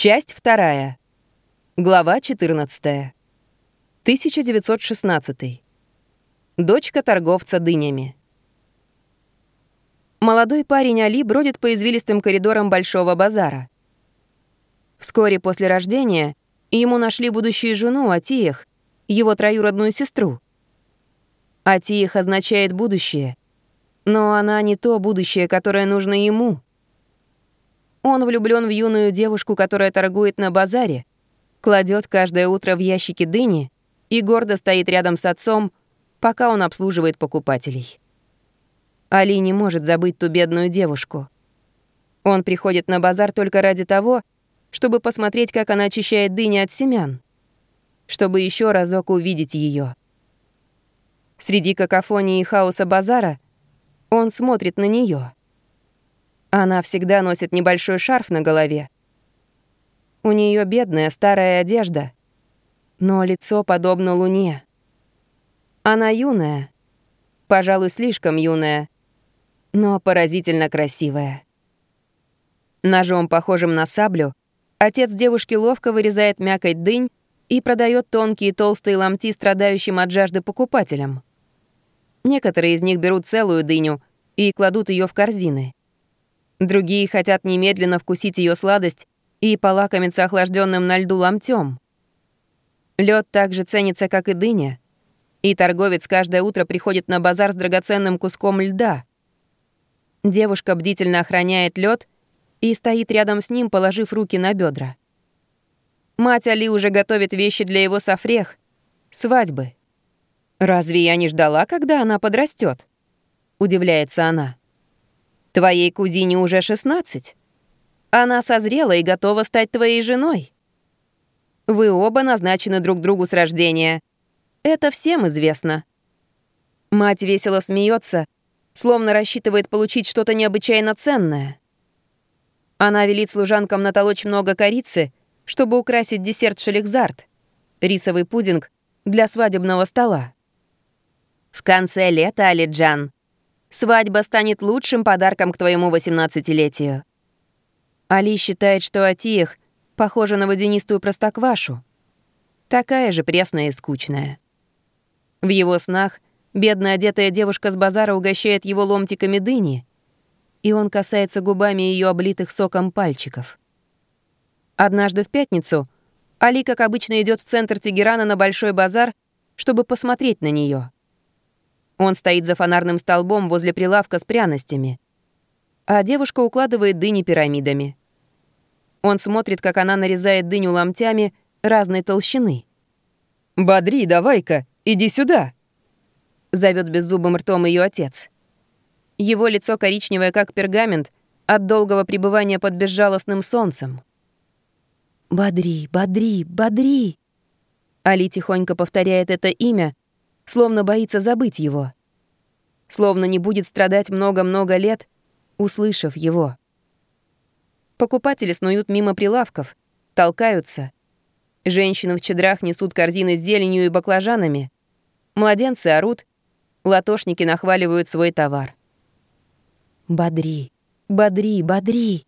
Часть вторая. Глава 14. 1916. Дочка торговца дынями. Молодой парень Али бродит по извилистым коридорам Большого базара. Вскоре после рождения ему нашли будущую жену Атиях, его троюродную сестру. Атиях означает «будущее», но она не то будущее, которое нужно ему. Он влюблен в юную девушку, которая торгует на базаре, кладет каждое утро в ящики дыни и гордо стоит рядом с отцом, пока он обслуживает покупателей. Али не может забыть ту бедную девушку. Он приходит на базар только ради того, чтобы посмотреть, как она очищает дыни от семян, чтобы еще разок увидеть ее. Среди какофонии и хаоса базара он смотрит на нее. Она всегда носит небольшой шарф на голове. У нее бедная старая одежда, но лицо подобно луне. Она юная, пожалуй, слишком юная, но поразительно красивая. Ножом, похожим на саблю, отец девушки ловко вырезает мякоть дынь и продает тонкие толстые ломти страдающим от жажды покупателям. Некоторые из них берут целую дыню и кладут ее в корзины. Другие хотят немедленно вкусить ее сладость и полакомиться охлажденным на льду ломтем. Лед также ценится, как и дыня, и торговец каждое утро приходит на базар с драгоценным куском льда. Девушка бдительно охраняет лед и стоит рядом с ним, положив руки на бедра. Мать Али уже готовит вещи для его софрех, свадьбы. «Разве я не ждала, когда она подрастет? удивляется она. «Твоей кузине уже 16. Она созрела и готова стать твоей женой. Вы оба назначены друг другу с рождения. Это всем известно». Мать весело смеется, словно рассчитывает получить что-то необычайно ценное. Она велит служанкам натолочь много корицы, чтобы украсить десерт шелихзарт, рисовый пудинг для свадебного стола. В конце лета, Алиджан, свадьба станет лучшим подарком к твоему 18-летию. Али считает, что Атиях похожа на водянистую простоквашу. Такая же пресная и скучная. В его снах бедно одетая девушка с базара угощает его ломтиками дыни, и он касается губами ее облитых соком пальчиков. Однажды в пятницу Али, как обычно, идет в центр Тегерана на Большой базар, чтобы посмотреть на нее. Он стоит за фонарным столбом возле прилавка с пряностями, а девушка укладывает дыни пирамидами. Он смотрит, как она нарезает дыню ломтями разной толщины. «Бодри, давай-ка, иди сюда!» Зовет беззубым ртом ее отец. Его лицо коричневое, как пергамент, от долгого пребывания под безжалостным солнцем. «Бодри, бодри, бодри!» Али тихонько повторяет это имя, словно боится забыть его. Словно не будет страдать много-много лет, услышав его. Покупатели снуют мимо прилавков, толкаются. Женщины в чедрах несут корзины с зеленью и баклажанами. Младенцы орут, латошники нахваливают свой товар. «Бодри, бодри, бодри!»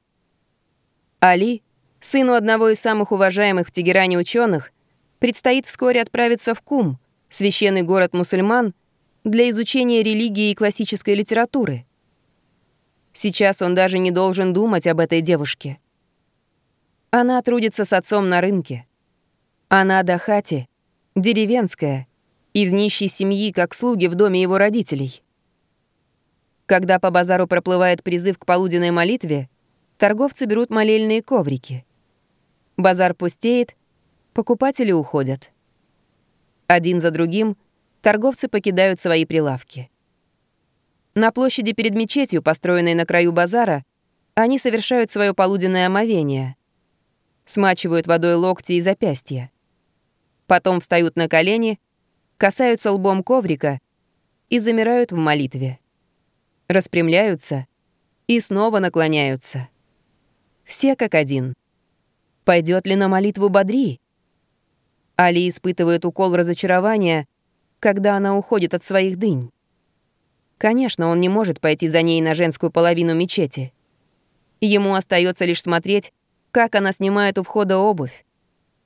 Али, сыну одного из самых уважаемых в Тегеране ученых, предстоит вскоре отправиться в Кум — священный город мусульман, для изучения религии и классической литературы. Сейчас он даже не должен думать об этой девушке. Она трудится с отцом на рынке. Она Дахати, деревенская, из нищей семьи, как слуги в доме его родителей. Когда по базару проплывает призыв к полуденной молитве, торговцы берут молельные коврики. Базар пустеет, покупатели уходят. Один за другим торговцы покидают свои прилавки. На площади перед мечетью, построенной на краю базара, они совершают свое полуденное омовение. Смачивают водой локти и запястья. Потом встают на колени, касаются лбом коврика и замирают в молитве. Распрямляются и снова наклоняются. Все как один. Пойдет ли на молитву Бодри? Али испытывает укол разочарования, когда она уходит от своих дынь. Конечно, он не может пойти за ней на женскую половину мечети. Ему остается лишь смотреть, Как она снимает у входа обувь.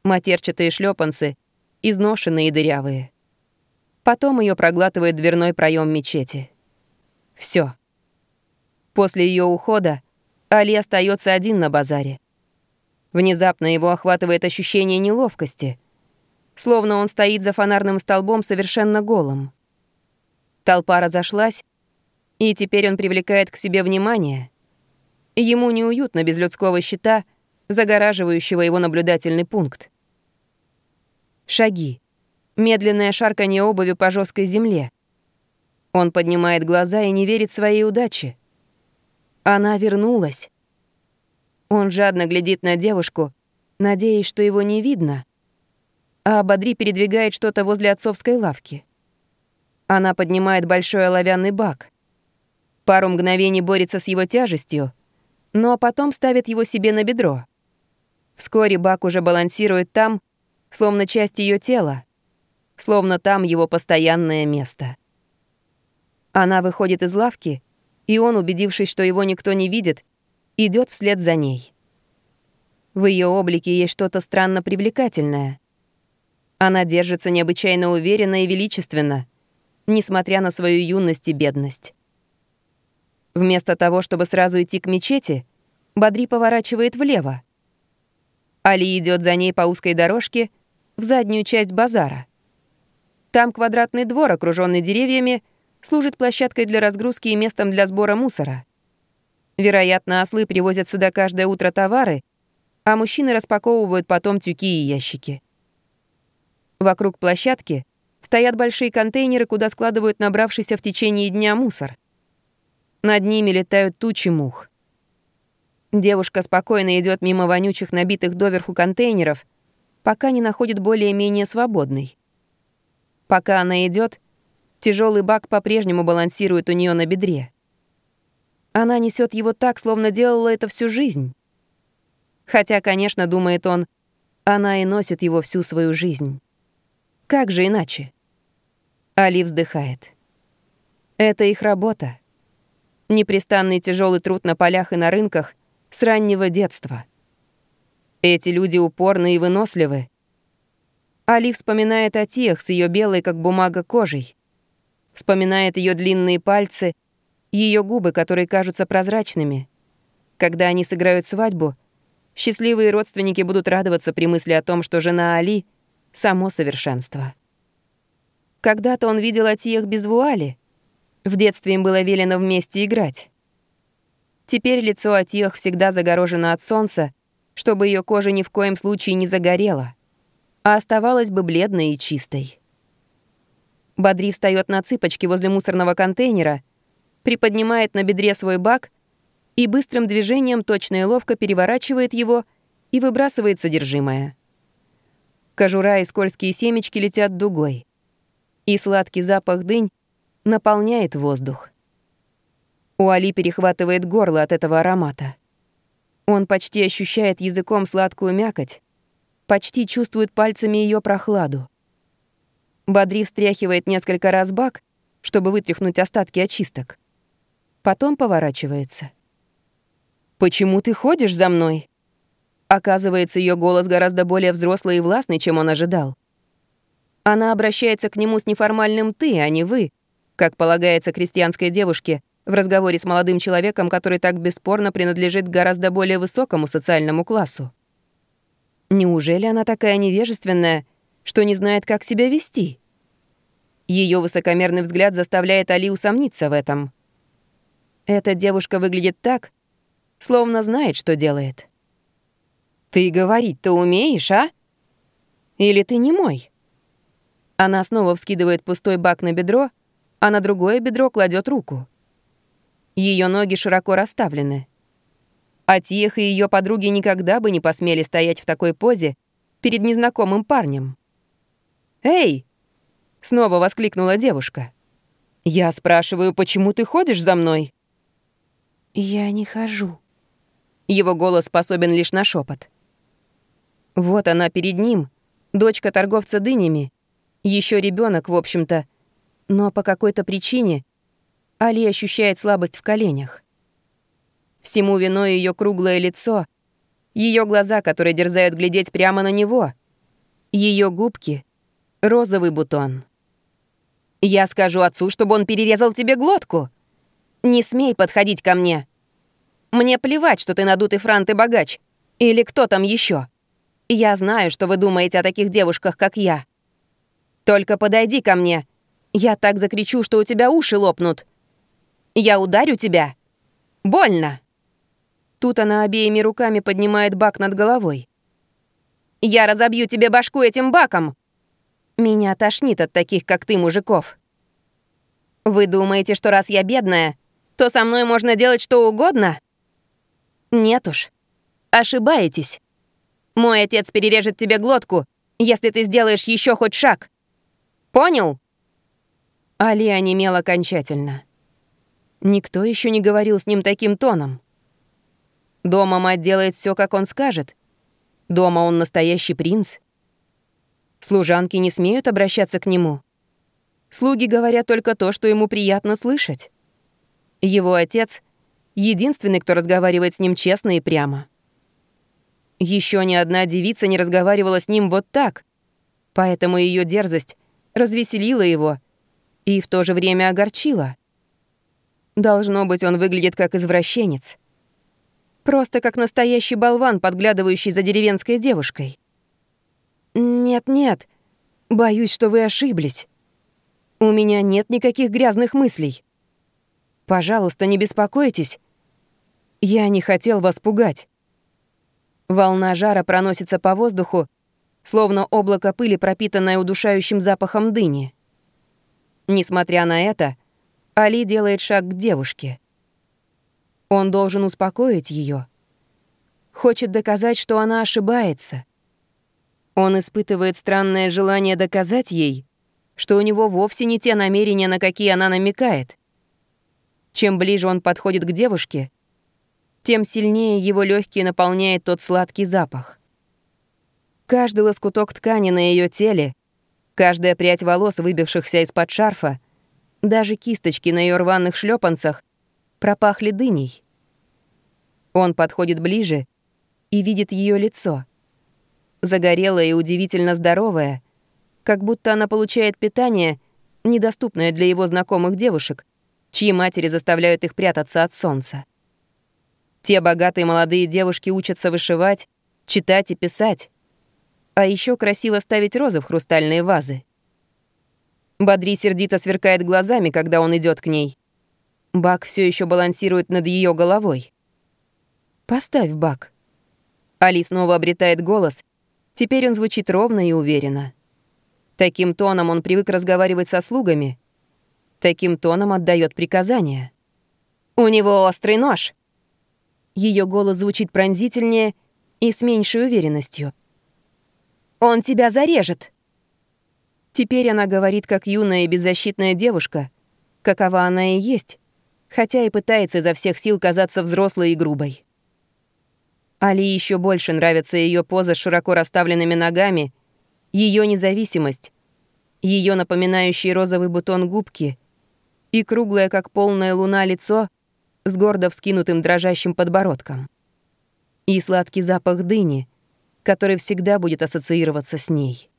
Матерчатые шлепанцы, изношенные и дырявые. Потом ее проглатывает дверной проем мечети. Все. После ее ухода Али остается один на базаре. Внезапно его охватывает ощущение неловкости, словно он стоит за фонарным столбом совершенно голым. Толпа разошлась, и теперь он привлекает к себе внимание. Ему неуютно без людского щита, загораживающего его наблюдательный пункт. Шаги. Медленное шарканье обуви по жесткой земле. Он поднимает глаза и не верит своей удаче. Она вернулась. Он жадно глядит на девушку, надеясь, что его не видно, а Бадри передвигает что-то возле отцовской лавки. Она поднимает большой оловянный бак. Пару мгновений борется с его тяжестью, но потом ставит его себе на бедро. Вскоре бак уже балансирует там, словно часть ее тела, словно там его постоянное место. Она выходит из лавки, и он, убедившись, что его никто не видит, идет вслед за ней. В ее облике есть что-то странно привлекательное. Она держится необычайно уверенно и величественно, несмотря на свою юность и бедность. Вместо того, чтобы сразу идти к мечети, Бадри поворачивает влево. Али идет за ней по узкой дорожке в заднюю часть базара. Там квадратный двор, окруженный деревьями, служит площадкой для разгрузки и местом для сбора мусора. Вероятно, ослы привозят сюда каждое утро товары, а мужчины распаковывают потом тюки и ящики. Вокруг площадки стоят большие контейнеры, куда складывают набравшийся в течение дня мусор. Над ними летают тучи мух. Девушка спокойно идет мимо вонючих, набитых доверху контейнеров, пока не находит более-менее свободный. Пока она идет, тяжелый бак по-прежнему балансирует у нее на бедре. Она несет его так, словно делала это всю жизнь. Хотя, конечно, думает он, она и носит его всю свою жизнь. Как же иначе? Али вздыхает. Это их работа. Непрестанный тяжелый труд на полях и на рынках с раннего детства. Эти люди упорны и выносливы. Али вспоминает о Тиях с ее белой, как бумага, кожей. Вспоминает ее длинные пальцы — ее губы, которые кажутся прозрачными. Когда они сыграют свадьбу, счастливые родственники будут радоваться при мысли о том, что жена Али — само совершенство. Когда-то он видел Атиях без вуали. В детстве им было велено вместе играть. Теперь лицо Атиях всегда загорожено от солнца, чтобы ее кожа ни в коем случае не загорела, а оставалась бы бледной и чистой. Бадри встает на цыпочки возле мусорного контейнера — приподнимает на бедре свой бак и быстрым движением точно и ловко переворачивает его и выбрасывает содержимое. Кожура и скользкие семечки летят дугой. И сладкий запах дынь наполняет воздух. У Али перехватывает горло от этого аромата. Он почти ощущает языком сладкую мякоть, почти чувствует пальцами ее прохладу. Бадри встряхивает несколько раз бак, чтобы вытряхнуть остатки очисток. Потом поворачивается. «Почему ты ходишь за мной?» Оказывается, ее голос гораздо более взрослый и властный, чем он ожидал. Она обращается к нему с неформальным «ты», а не «вы», как полагается крестьянской девушке в разговоре с молодым человеком, который так бесспорно принадлежит гораздо более высокому социальному классу. Неужели она такая невежественная, что не знает, как себя вести? Ее высокомерный взгляд заставляет Али усомниться в этом. Эта девушка выглядит так, словно знает, что делает. «Ты говорить-то умеешь, а? Или ты не мой?» Она снова вскидывает пустой бак на бедро, а на другое бедро кладет руку. Ее ноги широко расставлены. А Тиеха и ее подруги никогда бы не посмели стоять в такой позе перед незнакомым парнем. «Эй!» — снова воскликнула девушка. «Я спрашиваю, почему ты ходишь за мной?» «Я не хожу». Его голос способен лишь на шепот. Вот она перед ним, дочка торговца дынями, еще ребенок, в общем-то, но по какой-то причине Али ощущает слабость в коленях. Всему виной ее круглое лицо, ее глаза, которые дерзают глядеть прямо на него, ее губки — розовый бутон. «Я скажу отцу, чтобы он перерезал тебе глотку. Не смей подходить ко мне. Мне плевать, что ты надутый франт и богач. Или кто там еще. Я знаю, что вы думаете о таких девушках, как я. Только подойди ко мне. Я так закричу, что у тебя уши лопнут. Я ударю тебя. Больно!» Тут она обеими руками поднимает бак над головой. «Я разобью тебе башку этим баком!» Меня тошнит от таких, как ты, мужиков. Вы думаете, что раз я бедная, то со мной можно делать что угодно? Нет уж. Ошибаетесь. Мой отец перережет тебе глотку, если ты сделаешь еще хоть шаг. Понял? Али онемел окончательно. Никто еще не говорил с ним таким тоном. Дома мать делает все, как он скажет. Дома он настоящий принц. Служанки не смеют обращаться к нему. Слуги говорят только то, что ему приятно слышать. Его отец — единственный, кто разговаривает с ним честно и прямо. Еще ни одна девица не разговаривала с ним вот так, поэтому ее дерзость развеселила его и в то же время огорчила. Должно быть, он выглядит как извращенец. Просто как настоящий болван, подглядывающий за деревенской девушкой. «Нет-нет, боюсь, что вы ошиблись. У меня нет никаких грязных мыслей. Пожалуйста, не беспокойтесь. Я не хотел вас пугать». Волна жара проносится по воздуху, словно облако пыли, пропитанное удушающим запахом дыни. Несмотря на это, Али делает шаг к девушке. Он должен успокоить ее. Хочет доказать, что она ошибается. Он испытывает странное желание доказать ей, что у него вовсе не те намерения, на какие она намекает. Чем ближе он подходит к девушке, тем сильнее его легкие наполняет тот сладкий запах. Каждый лоскуток ткани на ее теле, каждая прядь волос, выбившихся из-под шарфа, даже кисточки на ее рваных шлепанцах пропахли дыней. Он подходит ближе и видит ее лицо — загорелая и удивительно здоровая, как будто она получает питание, недоступное для его знакомых девушек, чьи матери заставляют их прятаться от солнца. Те богатые молодые девушки учатся вышивать, читать и писать, а еще красиво ставить розы в хрустальные вазы. Бадри сердито сверкает глазами, когда он идет к ней. Бак все еще балансирует над ее головой. «Поставь бак». Али снова обретает голос Теперь он звучит ровно и уверенно. Таким тоном он привык разговаривать со слугами. Таким тоном отдает приказания. «У него острый нож!» Ее голос звучит пронзительнее и с меньшей уверенностью. «Он тебя зарежет!» Теперь она говорит, как юная и беззащитная девушка, какова она и есть, хотя и пытается изо всех сил казаться взрослой и грубой. Али еще больше нравится ее поза с широко расставленными ногами, ее независимость, ее напоминающий розовый бутон губки и круглое, как полная луна, лицо с гордо вскинутым дрожащим подбородком. И сладкий запах дыни, который всегда будет ассоциироваться с ней.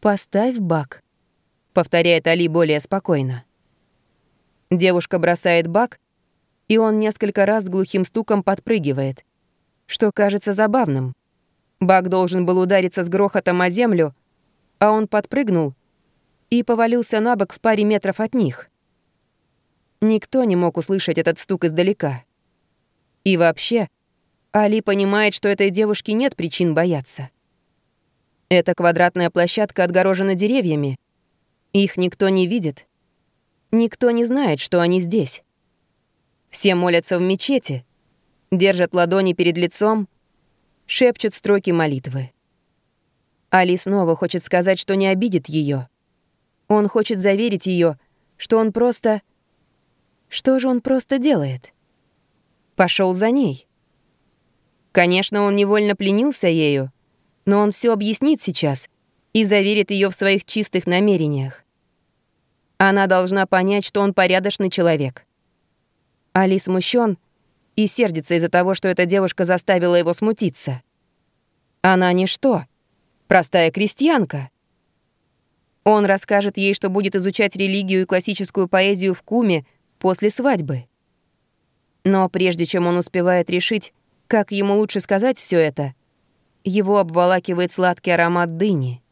«Поставь бак», — повторяет Али более спокойно. Девушка бросает бак, и он несколько раз с глухим стуком подпрыгивает — что кажется забавным. Бак должен был удариться с грохотом о землю, а он подпрыгнул и повалился на бок в паре метров от них. Никто не мог услышать этот стук издалека. И вообще, Али понимает, что этой девушке нет причин бояться. Эта квадратная площадка отгорожена деревьями. Их никто не видит. Никто не знает, что они здесь. Все молятся в мечети — держат ладони перед лицом, шепчут строки молитвы. Али снова хочет сказать, что не обидит ее. Он хочет заверить ее, что он просто... Что же он просто делает? Пошел за ней. Конечно, он невольно пленился ею, но он все объяснит сейчас и заверит ее в своих чистых намерениях. Она должна понять, что он порядочный человек. Али смущен и сердится из-за того, что эта девушка заставила его смутиться. Она ничто, простая крестьянка. Он расскажет ей, что будет изучать религию и классическую поэзию в Куме после свадьбы. Но прежде чем он успевает решить, как ему лучше сказать все это, его обволакивает сладкий аромат дыни.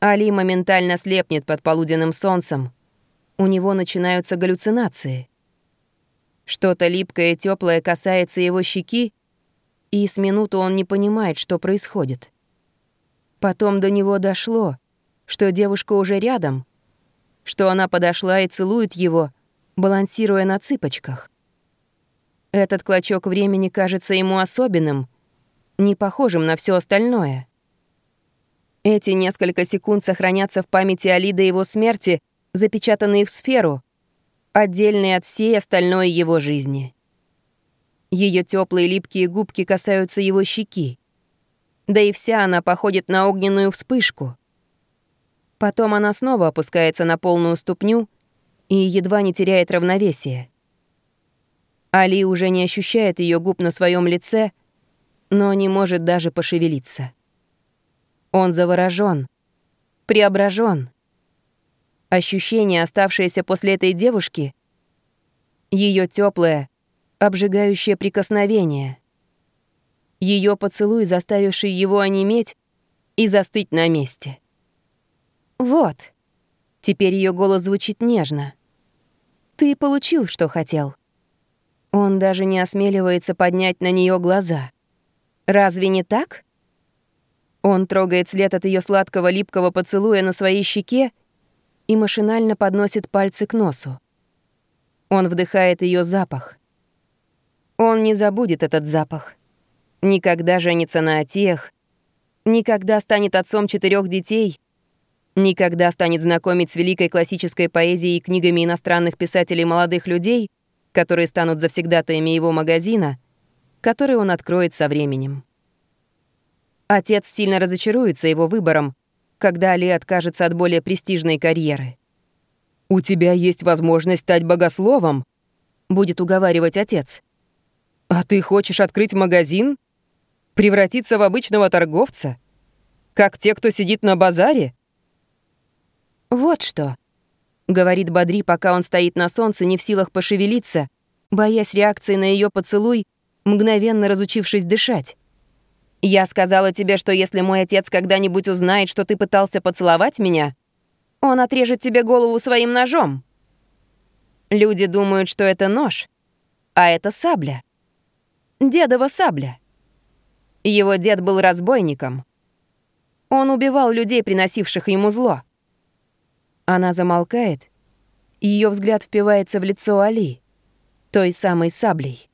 Али моментально слепнет под полуденным солнцем. У него начинаются галлюцинации. Что-то липкое и теплое касается его щеки, и с минуту он не понимает, что происходит. Потом до него дошло, что девушка уже рядом, что она подошла и целует его, балансируя на цыпочках. Этот клочок времени кажется ему особенным, не похожим на все остальное. Эти несколько секунд сохранятся в памяти Али до его смерти, запечатанные в сферу, отдельные от всей остальной его жизни. Ее теплые липкие губки касаются его щеки. Да и вся она походит на огненную вспышку. Потом она снова опускается на полную ступню и едва не теряет равновесие. Али уже не ощущает ее губ на своем лице, но не может даже пошевелиться. Он заворожен, преображен. Ощущение, оставшееся после этой девушки, ее теплое, обжигающее прикосновение, ее поцелуй, заставивший его онеметь и застыть на месте. Вот. Теперь ее голос звучит нежно. Ты получил, что хотел. Он даже не осмеливается поднять на нее глаза. Разве не так? Он трогает след от ее сладкого липкого поцелуя на своей щеке и машинально подносит пальцы к носу. Он вдыхает ее запах. Он не забудет этот запах. Никогда женится на Атиях, никогда станет отцом четырех детей, никогда станет знакомить с великой классической поэзией и книгами иностранных писателей молодых людей, которые станут завсегдатаями его магазина, который он откроет со временем. Отец сильно разочаруется его выбором, когда Али откажется от более престижной карьеры. «У тебя есть возможность стать богословом», — будет уговаривать отец. «А ты хочешь открыть магазин? Превратиться в обычного торговца? Как те, кто сидит на базаре?» «Вот что», — говорит Бадри, пока он стоит на солнце, не в силах пошевелиться, боясь реакции на ее поцелуй, мгновенно разучившись дышать. Я сказала тебе, что если мой отец когда-нибудь узнает, что ты пытался поцеловать меня, он отрежет тебе голову своим ножом. Люди думают, что это нож, а это сабля. Дедова сабля. Его дед был разбойником. Он убивал людей, приносивших ему зло. Она замолкает, ее взгляд впивается в лицо Али, той самой саблей.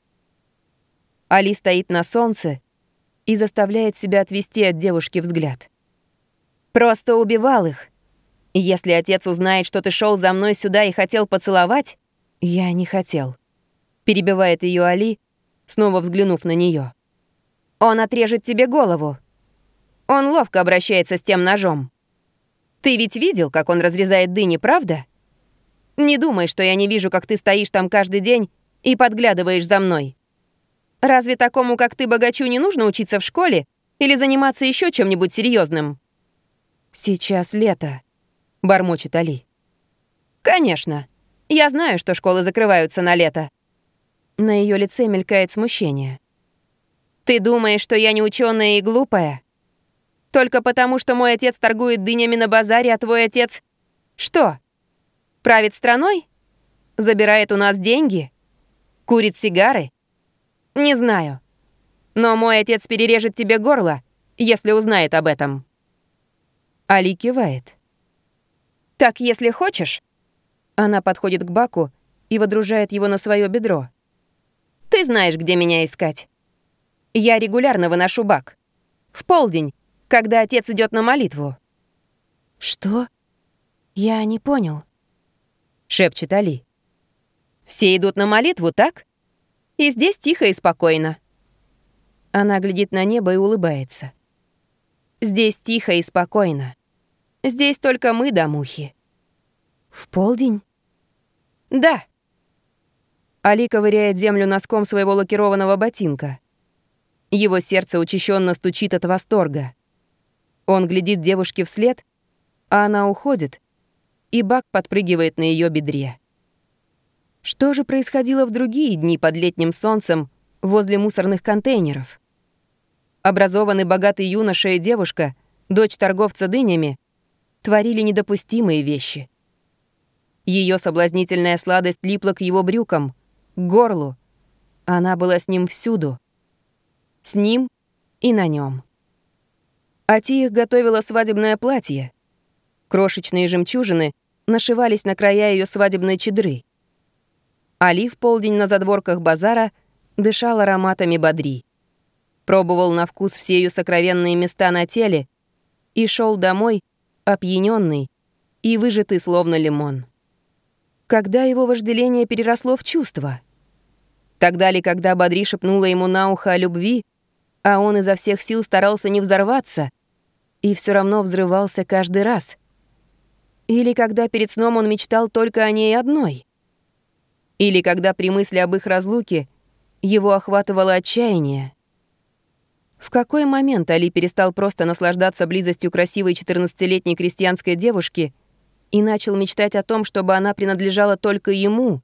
Али стоит на солнце, и заставляет себя отвести от девушки взгляд. «Просто убивал их. Если отец узнает, что ты шел за мной сюда и хотел поцеловать...» «Я не хотел», — перебивает ее Али, снова взглянув на нее. «Он отрежет тебе голову. Он ловко обращается с тем ножом. Ты ведь видел, как он разрезает дыни, правда? Не думай, что я не вижу, как ты стоишь там каждый день и подглядываешь за мной. Разве такому, как ты, богачу, не нужно учиться в школе или заниматься еще чем-нибудь серьезным? Сейчас лето, бормочет Али. Конечно. Я знаю, что школы закрываются на лето. На ее лице мелькает смущение. Ты думаешь, что я не ученая и глупая? Только потому, что мой отец торгует дынями на базаре, а твой отец... Что? Правит страной? Забирает у нас деньги? Курит сигары? Не знаю. Но мой отец перережет тебе горло, если узнает об этом. Али кивает. Так, если хочешь... Она подходит к Баку и водружает его на свое бедро. Ты знаешь, где меня искать. Я регулярно выношу Бак. В полдень, когда отец идет на молитву. Что? Я не понял. Шепчет Али. Все идут на молитву, так? И здесь тихо и спокойно. Она глядит на небо и улыбается. Здесь тихо и спокойно. Здесь только мы да мухи. В полдень? Да. Али ковыряет землю носком своего лакированного ботинка. Его сердце учащенно стучит от восторга. Он глядит девушке вслед, а она уходит, и Бак подпрыгивает на ее бедре. Что же происходило в другие дни под летним солнцем возле мусорных контейнеров? Образованный богатый юноша и девушка, дочь торговца дынями, творили недопустимые вещи. Ее соблазнительная сладость липла к его брюкам, к горлу. Она была с ним всюду. С ним и на нем. Ати готовила свадебное платье. Крошечные жемчужины нашивались на края ее свадебной чедры. Али в полдень на задворках базара дышал ароматами бодри. Пробовал на вкус все ее сокровенные места на теле и шел домой, опьяненный и выжатый словно лимон. Когда его вожделение переросло в чувство? Тогда ли, когда Бодри шепнула ему на ухо о любви, а он изо всех сил старался не взорваться и все равно взрывался каждый раз? Или когда перед сном он мечтал только о ней одной? Или когда при мысли об их разлуке его охватывало отчаяние? В какой момент Али перестал просто наслаждаться близостью красивой 14-летней крестьянской девушки и начал мечтать о том, чтобы она принадлежала только ему,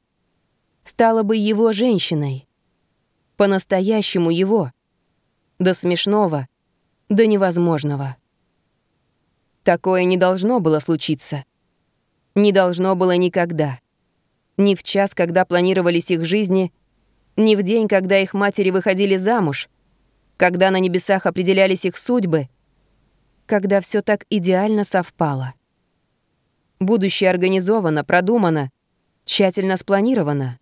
стала бы его женщиной? По-настоящему его. До смешного, до невозможного. Такое не должно было случиться. Не должно было никогда. Ни в час, когда планировались их жизни, ни в день, когда их матери выходили замуж, когда на небесах определялись их судьбы, когда все так идеально совпало. Будущее организовано, продумано, тщательно спланировано.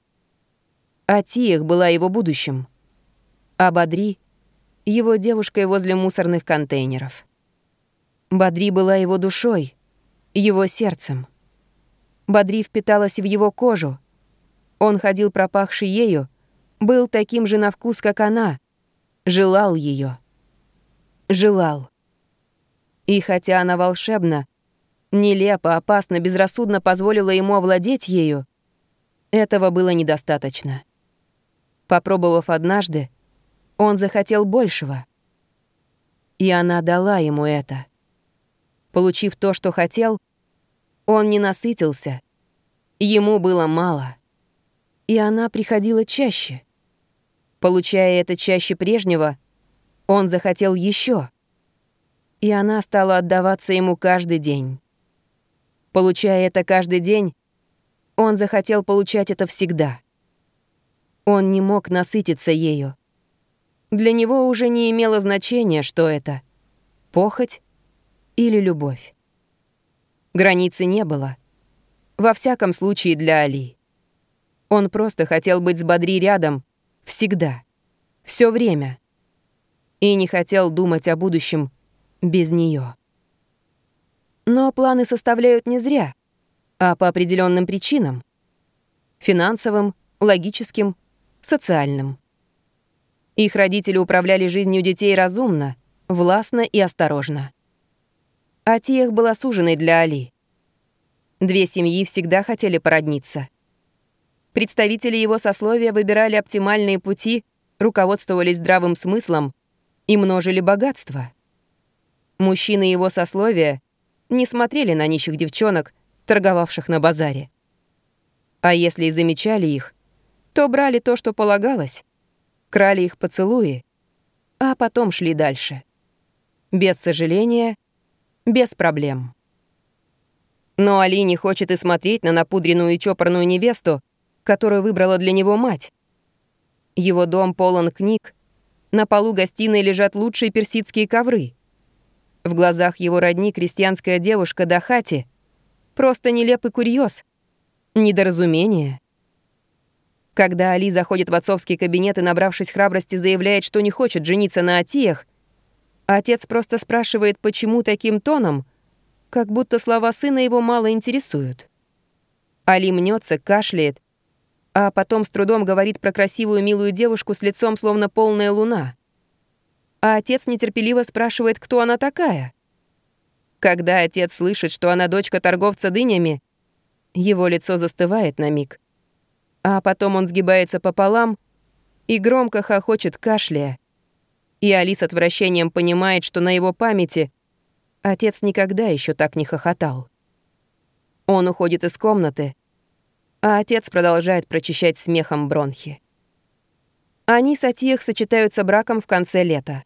А Тиях была его будущим, а Бадри — его девушкой возле мусорных контейнеров. Бадри была его душой, его сердцем. Бадри впиталась в его кожу. Он ходил пропахший ею, был таким же на вкус, как она, желал ее. Желал. И хотя она волшебна, нелепо, опасно, безрассудно позволила ему овладеть ею, этого было недостаточно. Попробовав однажды, он захотел большего. И она дала ему это. Получив то, что хотел, он не насытился. Ему было мало. И она приходила чаще. Получая это чаще прежнего, он захотел еще. И она стала отдаваться ему каждый день. Получая это каждый день, он захотел получать это всегда. Он не мог насытиться ею. Для него уже не имело значения, что это — похоть или любовь. Границы не было. Во всяком случае для Али. Он просто хотел быть с Бадри рядом всегда, все время. И не хотел думать о будущем без нее. Но планы составляют не зря, а по определенным причинам. Финансовым, логическим, социальным. Их родители управляли жизнью детей разумно, властно и осторожно. А Тиях была суженой для Али. Две семьи всегда хотели породниться. Представители его сословия выбирали оптимальные пути, руководствовались здравым смыслом и множили богатство. Мужчины его сословия не смотрели на нищих девчонок, торговавших на базаре. А если и замечали их, то брали то, что полагалось, крали их поцелуи, а потом шли дальше. Без сожаления, без проблем. Но Али не хочет и смотреть на напудренную и чопорную невесту, которую выбрала для него мать. Его дом полон книг, на полу гостиной лежат лучшие персидские ковры. В глазах его родни крестьянская девушка Дахати — просто нелепый курьез, недоразумение. Когда Али заходит в отцовский кабинет и, набравшись храбрости, заявляет, что не хочет жениться на Атиях, отец просто спрашивает, почему таким тоном, как будто слова сына его мало интересуют. Али мнется, кашляет, а потом с трудом говорит про красивую милую девушку с лицом словно полная луна. А отец нетерпеливо спрашивает, кто она такая. Когда отец слышит, что она дочка торговца дынями, его лицо застывает на миг. А потом он сгибается пополам и громко хохочет кашляя. И Али с отвращением понимает, что на его памяти отец никогда еще так не хохотал. Он уходит из комнаты, а отец продолжает прочищать смехом бронхи. Они с Атиях сочетаются браком в конце лета.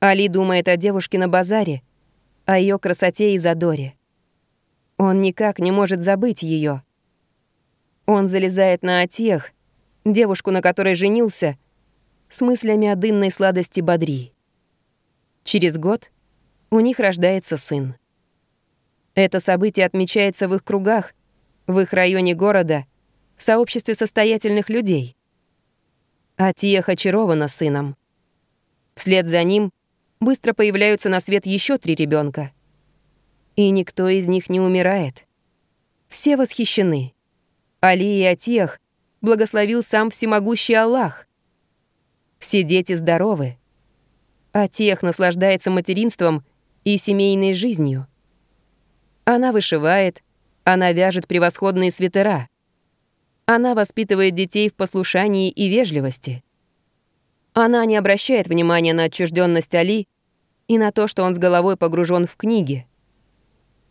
Али думает о девушке на базаре, о ее красоте и задоре. Он никак не может забыть ее. Он залезает на Атиях, девушку, на которой женился, с мыслями о дынной сладости Бадри. Через год у них рождается сын. Это событие отмечается в их кругах, в их районе города, в сообществе состоятельных людей. Атиях очарована сыном. Вслед за ним быстро появляются на свет еще три ребенка. И никто из них не умирает. Все восхищены. Али и Атиях благословил сам всемогущий Аллах. Все дети здоровы. Атиях наслаждается материнством и семейной жизнью. Она вышивает, она вяжет превосходные свитера. Она воспитывает детей в послушании и вежливости. Она не обращает внимания на отчужденность Али и на то, что он с головой погружен в книги.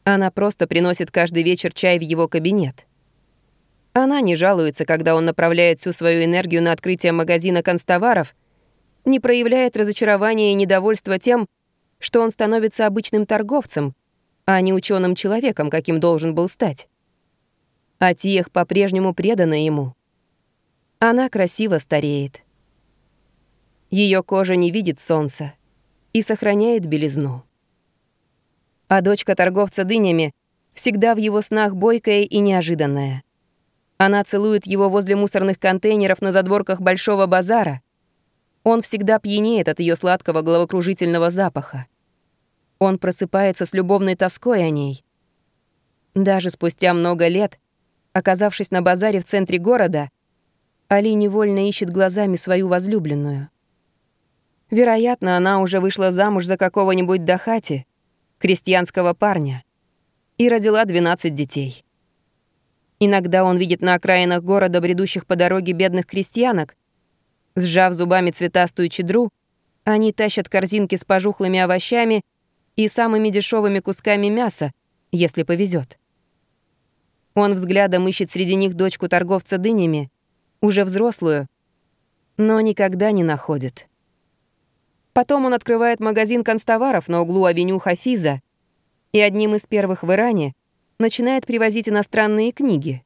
Она просто приносит каждый вечер чай в его кабинет. Она не жалуется, когда он направляет всю свою энергию на открытие магазина констоваров, не проявляет разочарования и недовольства тем, что он становится обычным торговцем — а не ученым человеком, каким должен был стать. А Тиех по-прежнему предана ему. Она красиво стареет. Ее кожа не видит солнца и сохраняет белизну. А дочка торговца дынями всегда в его снах бойкая и неожиданная. Она целует его возле мусорных контейнеров на задворках большого базара. Он всегда пьянеет от ее сладкого головокружительного запаха. Он просыпается с любовной тоской о ней. Даже спустя много лет, оказавшись на базаре в центре города, Али невольно ищет глазами свою возлюбленную. Вероятно, она уже вышла замуж за какого-нибудь Дахати, крестьянского парня, и родила 12 детей. Иногда он видит на окраинах города, бредущих по дороге бедных крестьянок. Сжав зубами цветастую чедру, они тащат корзинки с пожухлыми овощами — и самыми дешевыми кусками мяса, если повезет. Он взглядом ищет среди них дочку торговца дынями, уже взрослую, но никогда не находит. Потом он открывает магазин констоваров на углу авеню Хафиза и одним из первых в Иране начинает привозить иностранные книги.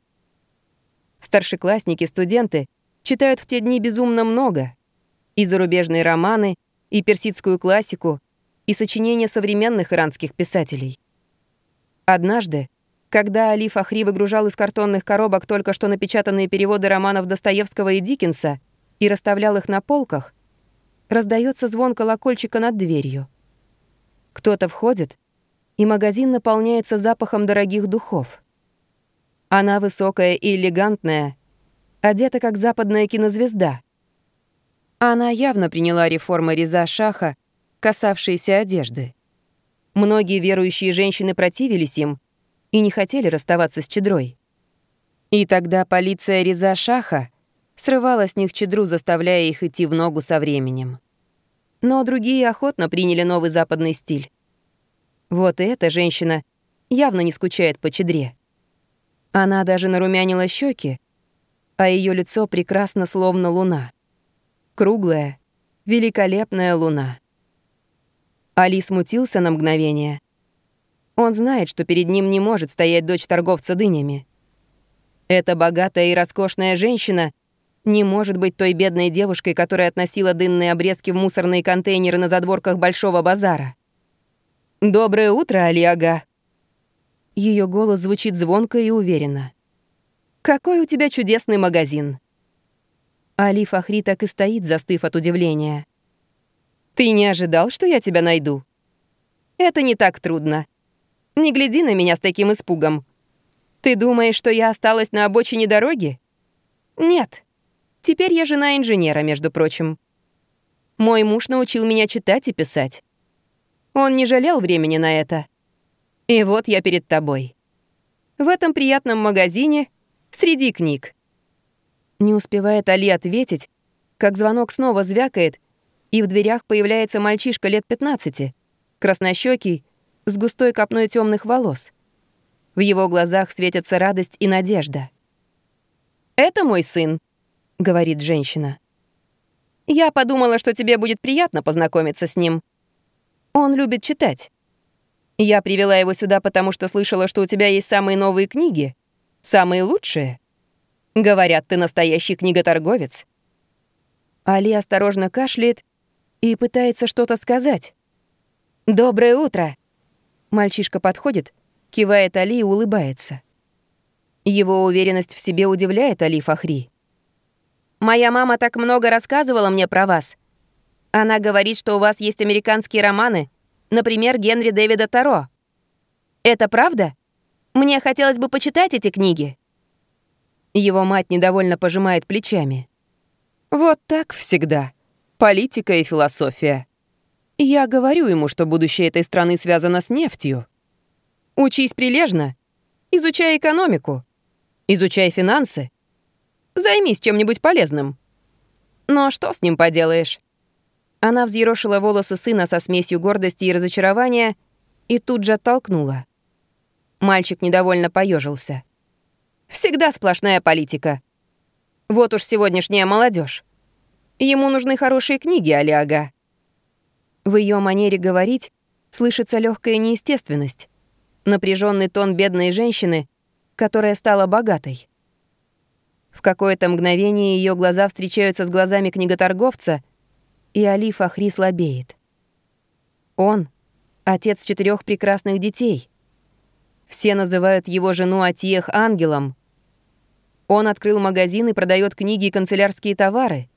Старшеклассники, студенты читают в те дни безумно много. И зарубежные романы, и персидскую классику — и сочинения современных иранских писателей. Однажды, когда Али Фахри выгружал из картонных коробок только что напечатанные переводы романов Достоевского и Диккенса и расставлял их на полках, раздается звон колокольчика над дверью. Кто-то входит, и магазин наполняется запахом дорогих духов. Она высокая и элегантная, одета как западная кинозвезда. Она явно приняла реформы Реза Шаха касавшиеся одежды. Многие верующие женщины противились им и не хотели расставаться с чедрой. И тогда полиция Реза Шаха срывала с них чедру, заставляя их идти в ногу со временем. Но другие охотно приняли новый западный стиль. Вот и эта женщина явно не скучает по чедре. Она даже нарумянила щеки, а ее лицо прекрасно словно луна. Круглая, великолепная луна. Али смутился на мгновение. Он знает, что перед ним не может стоять дочь торговца дынями. Эта богатая и роскошная женщина не может быть той бедной девушкой, которая относила дынные обрезки в мусорные контейнеры на задворках Большого базара. «Доброе утро, Алиага!» Ее голос звучит звонко и уверенно. «Какой у тебя чудесный магазин!» Али Фахри так и стоит, застыв от удивления. Ты не ожидал, что я тебя найду? Это не так трудно. Не гляди на меня с таким испугом. Ты думаешь, что я осталась на обочине дороги? Нет. Теперь я жена инженера, между прочим. Мой муж научил меня читать и писать. Он не жалел времени на это. И вот я перед тобой. В этом приятном магазине, среди книг. Не успевает Али ответить, как звонок снова звякает, и в дверях появляется мальчишка лет 15, краснощекий, с густой копной темных волос. В его глазах светятся радость и надежда. «Это мой сын», — говорит женщина. «Я подумала, что тебе будет приятно познакомиться с ним. Он любит читать. Я привела его сюда, потому что слышала, что у тебя есть самые новые книги, самые лучшие. Говорят, ты настоящий книготорговец». Али осторожно кашляет и пытается что-то сказать. «Доброе утро!» Мальчишка подходит, кивает Али и улыбается. Его уверенность в себе удивляет Али Фахри. «Моя мама так много рассказывала мне про вас. Она говорит, что у вас есть американские романы, например, Генри Дэвида Таро. Это правда? Мне хотелось бы почитать эти книги». Его мать недовольно пожимает плечами. «Вот так всегда. Политика и философия. Я говорю ему, что будущее этой страны связано с нефтью. Учись прилежно, изучай экономику, изучай финансы, займись чем-нибудь полезным. Но что с ним поделаешь? Она взъерошила волосы сына со смесью гордости и разочарования и тут же оттолкнула. Мальчик недовольно поежился. Всегда сплошная политика. Вот уж сегодняшняя молодежь. Ему нужны хорошие книги, Алиага. В ее манере говорить слышится легкая неестественность, напряженный тон бедной женщины, которая стала богатой. В какое-то мгновение ее глаза встречаются с глазами книготорговца, и Али Фахри слабеет. Он — отец четырех прекрасных детей. Все называют его жену Атиех ангелом. Он открыл магазин и продает книги и канцелярские товары.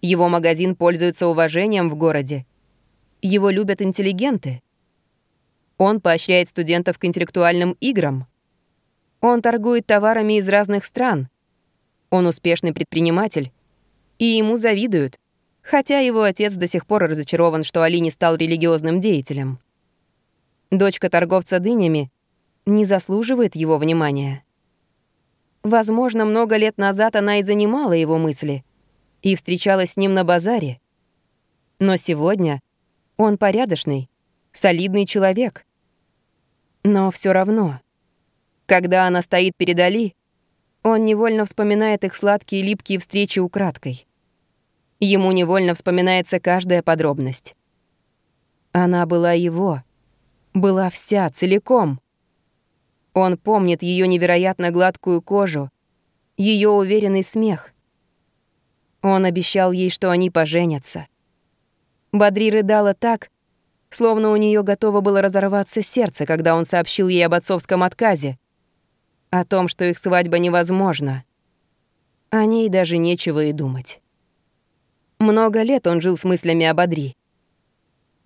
Его магазин пользуется уважением в городе — его любят интеллигенты. Он поощряет студентов к интеллектуальным играм. Он торгует товарами из разных стран. Он успешный предприниматель. И ему завидуют, хотя его отец до сих пор разочарован, что Али не стал религиозным деятелем. Дочка торговца дынями не заслуживает его внимания. Возможно, много лет назад она и занимала его мысли и встречалась с ним на базаре. Но сегодня — он порядочный, солидный человек. Но все равно, когда она стоит перед Али, он невольно вспоминает их сладкие липкие встречи украдкой. Ему невольно вспоминается каждая подробность. Она была его, была вся, целиком. Он помнит ее невероятно гладкую кожу, ее уверенный смех. Он обещал ей, что они поженятся. Бадри рыдала так, словно у нее готово было разорваться сердце, когда он сообщил ей об отцовском отказе, о том, что их свадьба невозможна. О ней даже нечего и думать. Много лет он жил с мыслями о Бадри.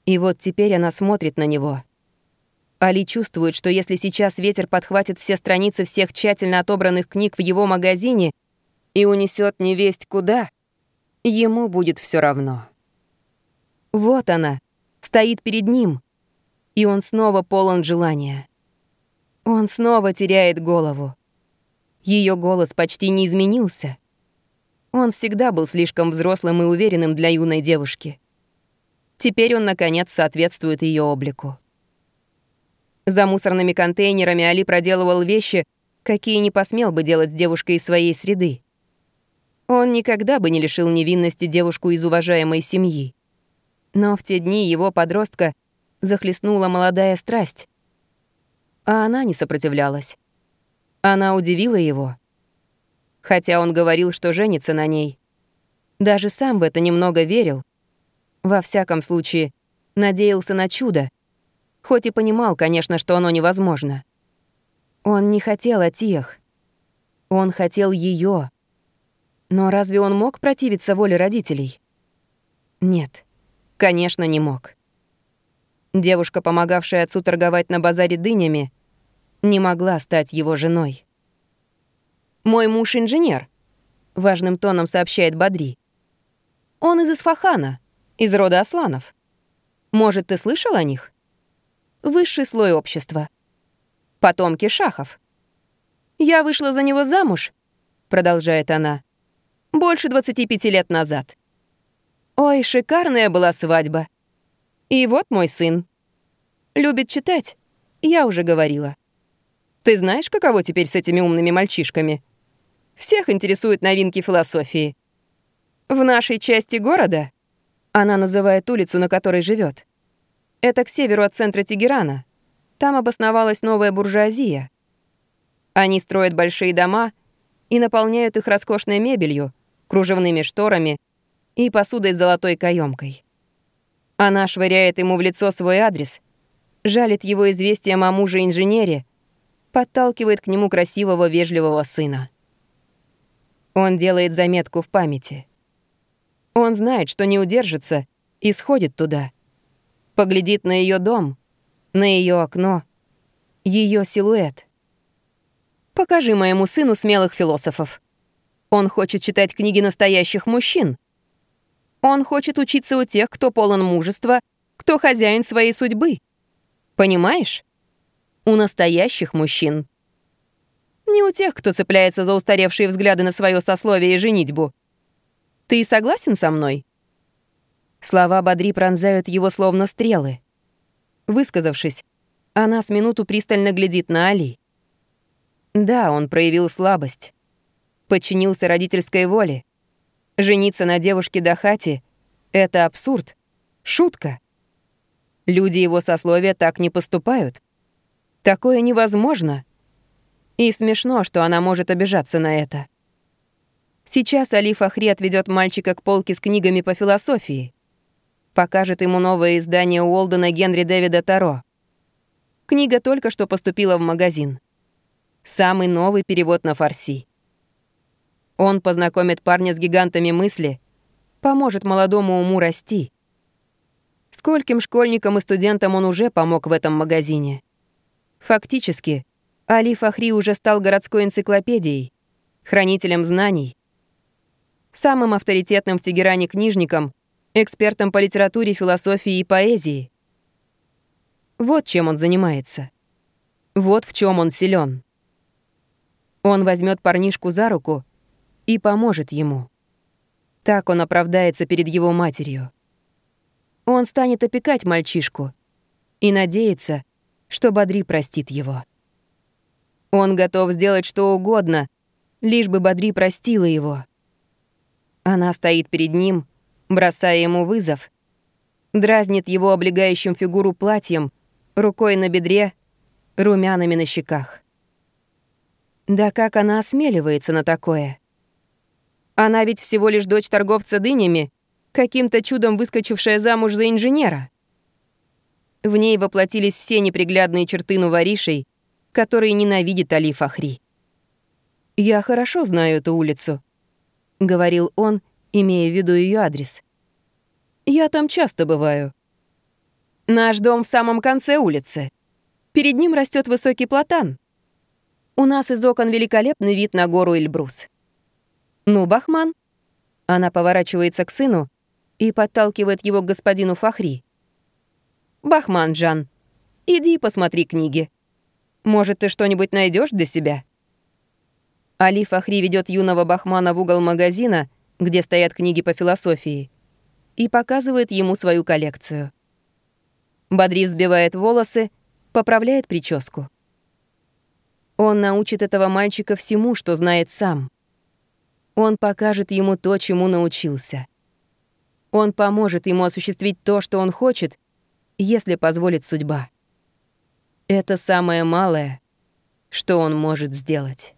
И вот теперь она смотрит на него. Али чувствует, что если сейчас ветер подхватит все страницы всех тщательно отобранных книг в его магазине и унесет невесть куда, ему будет все равно. Вот она, стоит перед ним, и он снова полон желания. Он снова теряет голову. Ее голос почти не изменился. Он всегда был слишком взрослым и уверенным для юной девушки. Теперь он, наконец, соответствует ее облику. За мусорными контейнерами Али проделывал вещи, какие не посмел бы делать с девушкой из своей среды. Он никогда бы не лишил невинности девушку из уважаемой семьи. Но в те дни его подростка захлестнула молодая страсть. А она не сопротивлялась. Она удивила его. Хотя он говорил, что женится на ней. Даже сам в это немного верил. Во всяком случае, надеялся на чудо. Хоть и понимал, конечно, что оно невозможно. Он не хотел Атиях. Он хотел ее. Но разве он мог противиться воле родителей? Нет. Конечно, не мог. Девушка, помогавшая отцу торговать на базаре дынями, не могла стать его женой. «Мой муж инженер», — важным тоном сообщает Бадри. «Он из Исфахана, из рода Асланов. Может, ты слышал о них? Высший слой общества. Потомки шахов. Я вышла за него замуж», — продолжает она. Больше 25 лет назад. Ой, шикарная была свадьба. И вот мой сын. Любит читать, я уже говорила. Ты знаешь, каково теперь с этими умными мальчишками? Всех интересуют новинки философии. В нашей части города, она называет улицу, на которой живет. Это к северу от центра Тегерана. Там обосновалась новая буржуазия. Они строят большие дома и наполняют их роскошной мебелью, кружевными шторами и посудой с золотой каемкой. Она швыряет ему в лицо свой адрес, жалит его известием о муже-инженере, подталкивает к нему красивого, вежливого сына. Он делает заметку в памяти. Он знает, что не удержится, и сходит туда. Поглядит на ее дом, на ее окно, ее силуэт. Покажи моему сыну смелых философов. Он хочет читать книги настоящих мужчин. Он хочет учиться у тех, кто полон мужества, кто хозяин своей судьбы. Понимаешь? У настоящих мужчин. Не у тех, кто цепляется за устаревшие взгляды на свое сословие и женитьбу. Ты согласен со мной?» Слова Бадри пронзают его словно стрелы. Высказавшись, она с минуту пристально глядит на Али. Да, он проявил слабость. Подчинился родительской воле. Жениться на девушке Дахати — это абсурд, шутка. Люди его сословия так не поступают. Такое невозможно. И смешно, что она может обижаться на это. Сейчас Али Фахри отведет мальчика к полке с книгами по философии. Покажет ему новое издание Уолдена Генри Дэвида Таро. Книга только что поступила в магазин. Самый новый перевод на фарси. Он познакомит парня с гигантами мысли, поможет молодому уму расти. Скольким школьникам и студентам он уже помог в этом магазине. Фактически, Али Фахри уже стал городской энциклопедией, хранителем знаний, самым авторитетным в Тегеране книжником, экспертом по литературе, философии и поэзии. Вот чем он занимается. Вот в чем он силен. Он возьмет парнишку за руку и поможет ему. Так он оправдается перед его матерью. Он станет опекать мальчишку и надеется, что Бадри простит его. Он готов сделать что угодно, лишь бы Бадри простила его. Она стоит перед ним, бросая ему вызов, дразнит его облегающим фигуру платьем, рукой на бедре, румянами на щеках. Да как она осмеливается на такое? Она ведь всего лишь дочь торговца дынями, каким-то чудом выскочившая замуж за инженера. В ней воплотились все неприглядные черты нуворишей, которые ненавидит Али Фахри. Я хорошо знаю эту улицу. — говорил он, имея в виду ее адрес. «Я там часто бываю. Наш дом в самом конце улицы. Перед ним растет высокий платан. У нас из окон великолепный вид на гору Эльбрус. Ну, Бахман?» Она поворачивается к сыну и подталкивает его к господину Фахри. «Бахман, Джан, иди посмотри книги. Может, ты что-нибудь найдешь для себя?» Али Фахри ведет юного Бахмана в угол магазина, где стоят книги по философии, и показывает ему свою коллекцию. Бадри взбивает волосы, поправляет прическу. Он научит этого мальчика всему, что знает сам. Он покажет ему то, чему научился. Он поможет ему осуществить то, что он хочет, если позволит судьба. Это самое малое, что он может сделать.